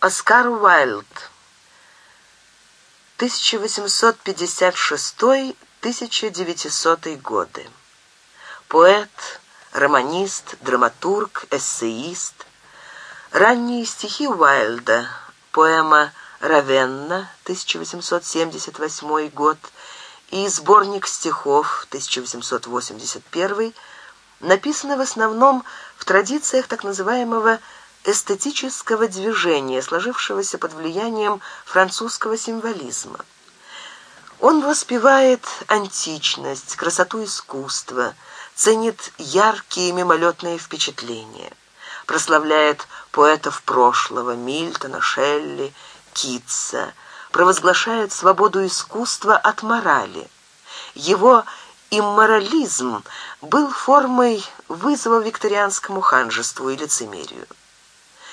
Оскар Уайлд 1856-1900 годы. Поэт, романист, драматург, эссеист. Ранние стихи Уайлда, поэма «Равенна» 1878 год и сборник стихов 1881 написаны в основном в традициях так называемого «Равенна» эстетического движения, сложившегося под влиянием французского символизма. Он воспевает античность, красоту искусства, ценит яркие мимолетные впечатления, прославляет поэтов прошлого Мильтона, Шелли, Китса, провозглашает свободу искусства от морали. Его имморализм был формой вызова викторианскому ханжеству и лицемерию.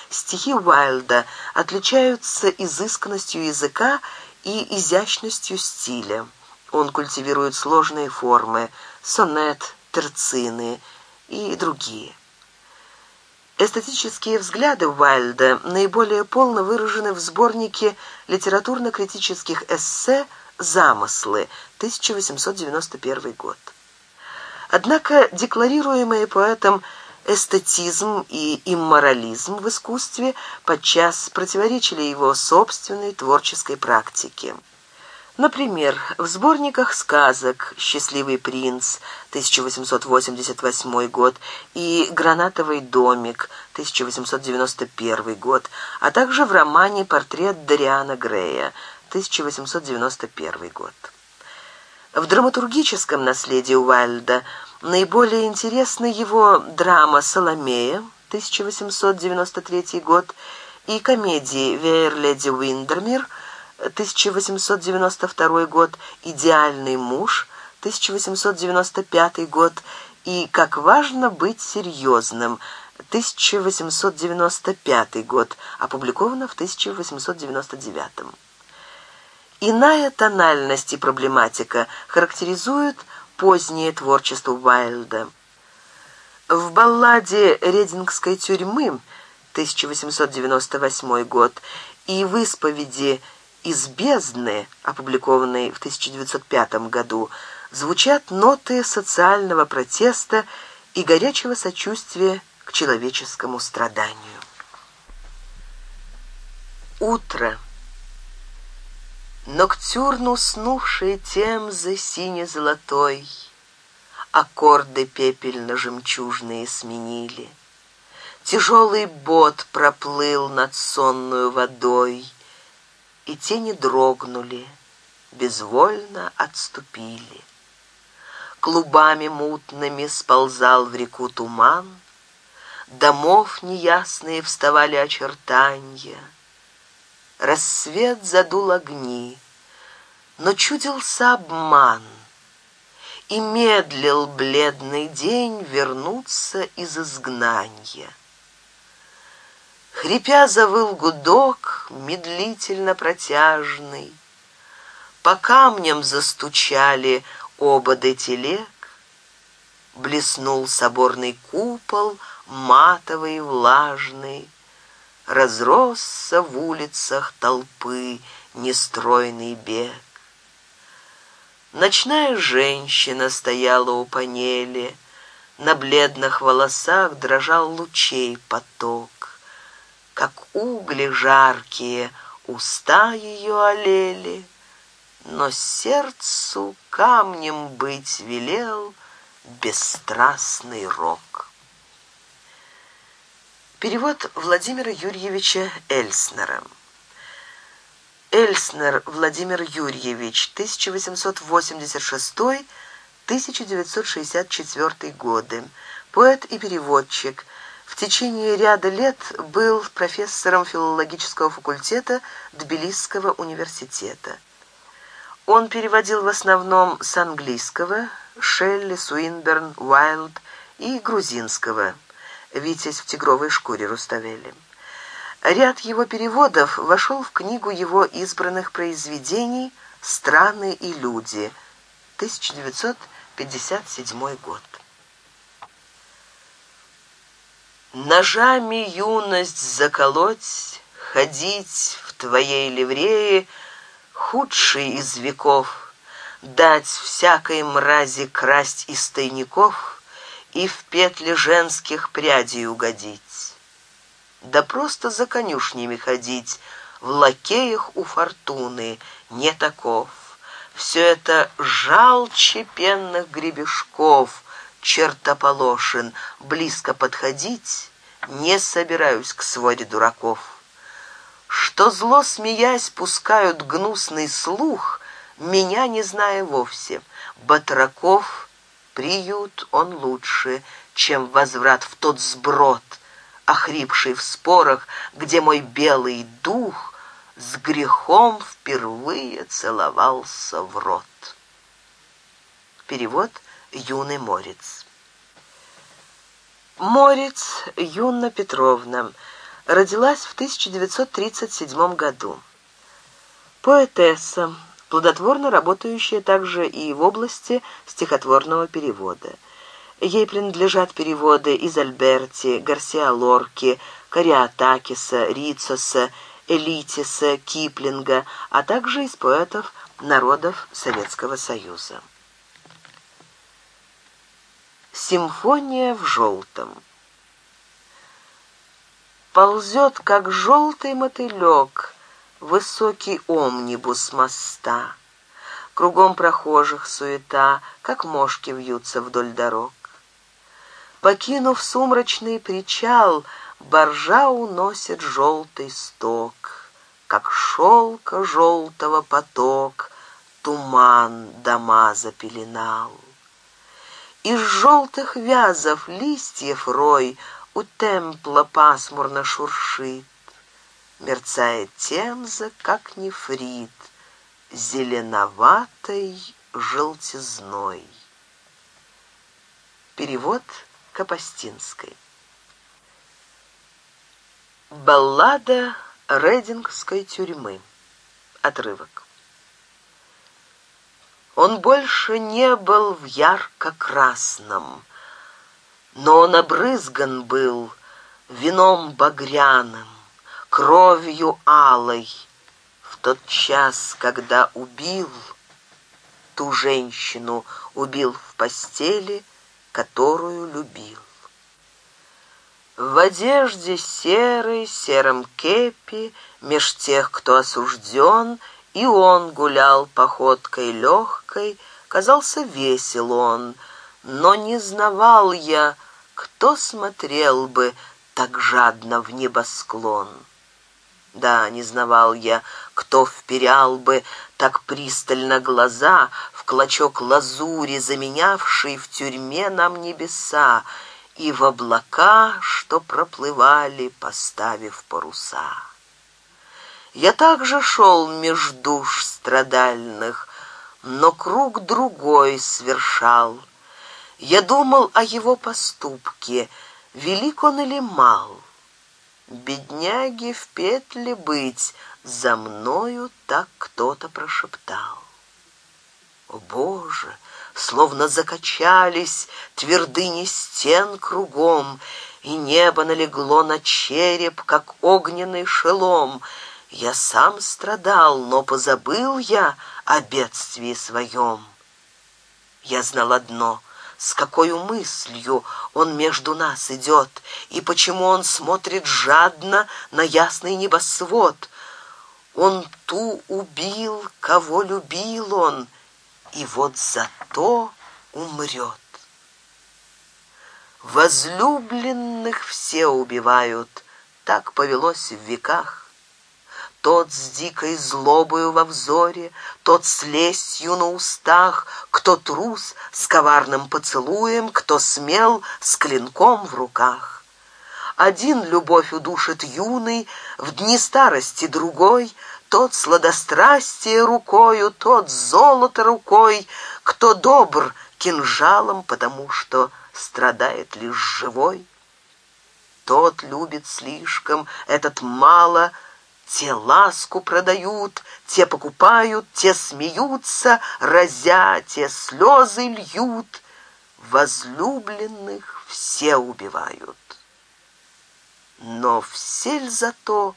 Стихи Уайльда отличаются изысканностью языка и изящностью стиля. Он культивирует сложные формы, сонет, терцины и другие. Эстетические взгляды Уайльда наиболее полно выражены в сборнике литературно-критических эссе «Замыслы» 1891 год. Однако декларируемые поэтом эстетизм и имморализм в искусстве подчас противоречили его собственной творческой практике. Например, в сборниках сказок «Счастливый принц» 1888 год и «Гранатовый домик» 1891 год, а также в романе «Портрет Дариана Грея» 1891 год. В драматургическом наследии Уайльда – Наиболее интересна его драма «Соломея» 1893 год и комедии «Веер леди Уиндермир» 1892 год, «Идеальный муж» 1895 год и «Как важно быть серьезным» 1895 год, опубликовано в 1899. Иная тональность и проблематика характеризуют позднее творчество Уайлда. В балладе «Редингской тюрьмы» 1898 год и в исповеди «Из бездны», опубликованной в 1905 году, звучат ноты социального протеста и горячего сочувствия к человеческому страданию. Утро ноктюрно тем за сине-золотой, Аккорды пепельно-жемчужные сменили. Тяжелый бот проплыл над сонную водой, И тени дрогнули, безвольно отступили. Клубами мутными сползал в реку туман, Домов неясные вставали очертания — рассвет задул огни, но чудился обман, и медлил бледный день вернуться из изгнания. Хрипя завыл гудок, медлительно протяжный, по камням застучали ободы телег, блеснул соборный купол, матовый и влажный, разросся в улицах толпы нестройный бег. Ночная женщина стояла у панели, на бледных волосах дрожал лучей поток. Как угли жаркие, уста ее олели, но сердцу камнем быть велел бесстрастный рок. Перевод Владимира Юрьевича Эльснера. Эльснер Владимир Юрьевич, 1886-1964 годы. Поэт и переводчик. В течение ряда лет был профессором филологического факультета Тбилисского университета. Он переводил в основном с английского Шелли, Суинберн, Уайлд и грузинского – Витязь в тигровой шкуре Руставели. Ряд его переводов вошел в книгу его избранных произведений «Страны и люди» 1957 год. Ножами юность заколоть, ходить в твоей ливрее, худший из веков, дать всякой мрази красть из тайников — и в петли женских прядей угодить. Да просто за конюшнями ходить, в лакеях у фортуны, не таков. Все это жалче пенных гребешков, чертополошин, близко подходить не собираюсь к своде дураков. Что зло, смеясь, пускают гнусный слух, меня не зная вовсе. Батраков — приют он лучше, чем возврат в тот сброд, охрипший в спорах, где мой белый дух с грехом впервые целовался в рот. Перевод «Юный морец». Морец Юнна Петровна родилась в 1937 году. Поэтесса, плодотворно работающая также и в области стихотворного перевода. Ей принадлежат переводы из Альберти, Гарсиа Лорки, Кариатакиса, Рицоса, Элитиса, Киплинга, а также из поэтов народов Советского Союза. Симфония в желтом. Ползет, как желтый мотылек, высокий омнибус моста. Кругом прохожих суета, как мошки вьются вдоль дорог. Покинув сумрачный причал, боржа уносит желтый сток, Как шелка желтого поток туман дома запеленал. Из желтых вязов листьев рой у темпла пасмурно шуршит, мерцает темза, как нефрит, зеленоватой желтизной. Перевод Капостинской. Баллада Рейдингской тюрьмы. Отрывок. Он больше не был в ярко-красном, но он обрызган был вином багряным, кровью алой в тот час, когда убил ту женщину, убил в постели, которую любил. В одежде серой, сером кепи, меж тех, кто осужден, и он гулял походкой легкой, казался весел он, но не знавал я, кто смотрел бы так жадно в небосклон. Да, не знавал я, кто вперял бы так пристально глаза в клочок лазури, заменявший в тюрьме нам небеса, и в облака, что проплывали, поставив паруса. Я также шел меж душ страдальных, но круг другой свершал. Я думал о его поступке, велик он или мал бедняги в петле быть, за мною так кто-то прошептал. О, Боже! Словно закачались твердыни стен кругом, И небо налегло на череп, как огненный шелом. Я сам страдал, но позабыл я о бедствии своем. Я знал одно с какой мыслью он между нас идет, и почему он смотрит жадно на ясный небосвод. Он ту убил, кого любил он, и вот за то умрет. Возлюбленных все убивают, так повелось в веках. Тот с дикой злобою во взоре, тот с лестью на устах, кто трус с коварным поцелуем, кто смел с клинком в руках. Один любовь удушит юный, в дни старости другой, тот сладострастие рукою, тот золото рукой, кто добр кинжалом, потому что страдает лишь живой. Тот любит слишком, этот мало — те ласку продают, те покупают, те смеются, разя, те слезы льют. Возлюбленных все убивают. Но все зато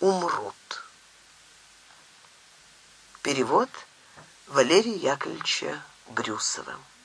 умрут. Перевод Валерия Яковлевича Брюсова.